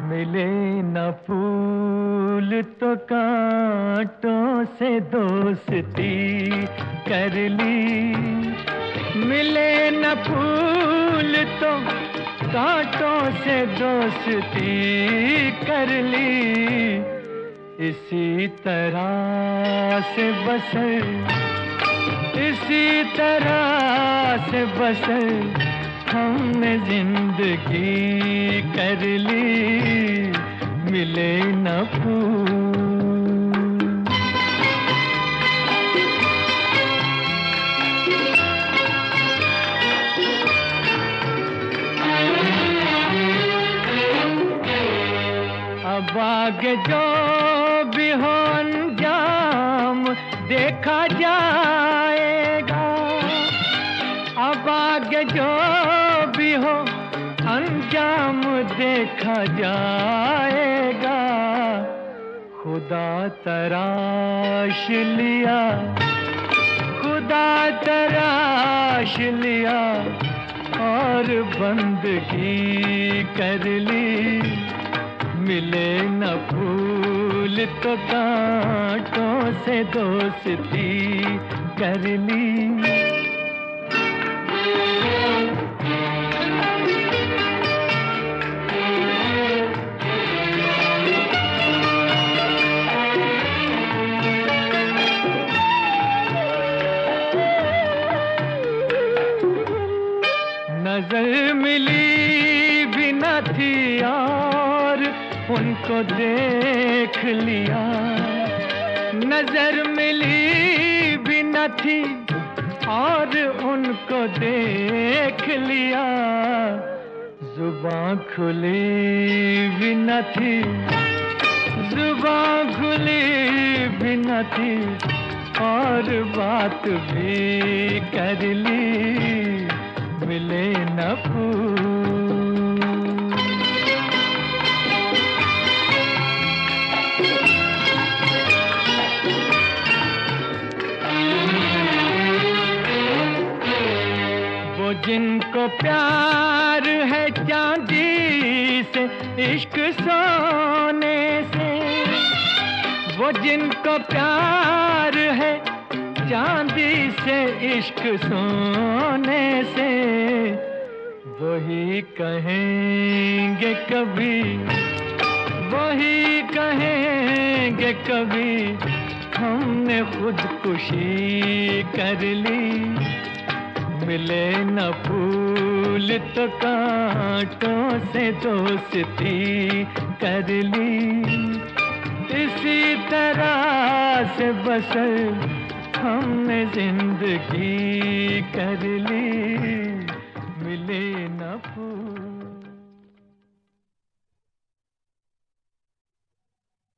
मिले न फूल तो कांटों से दोस्ती कर ली। मिले न फूल तो कांटों से दोस्ती कर ली। इसी तरह से बसर, इसी तरह से बसर। हमने ज़िंदगी कर ली मिले न अब आगे जो भी हो अंजाम देखा आगे जो भी हो, अंजाम देखा जाएगा। खुदा तराश लिया, खुदा तराश लिया, और बंदगी कर ली। मिले न फूल तो कांटों से दोस्ती कर ली। भी न थी और उनको देख लिया। नज़र मिली भी न थी, और उनको देख लिया। जुबा खुली भी न थी जुबा खुली भी न थी, और बात भी कर ली। मिले न वो से इश्क सोने से, वो जिनको प्यार है, चांदी से इश्क सोने से, वही कहेंगे कभी, वही कहेंगे कभी, हमने खुदकुशी कर ली, मिले न फूल तो कांटों से दोस्ती कर ली। इसी तरह से बसर हमने ज़िंदगी कर ली। मिले न फूल।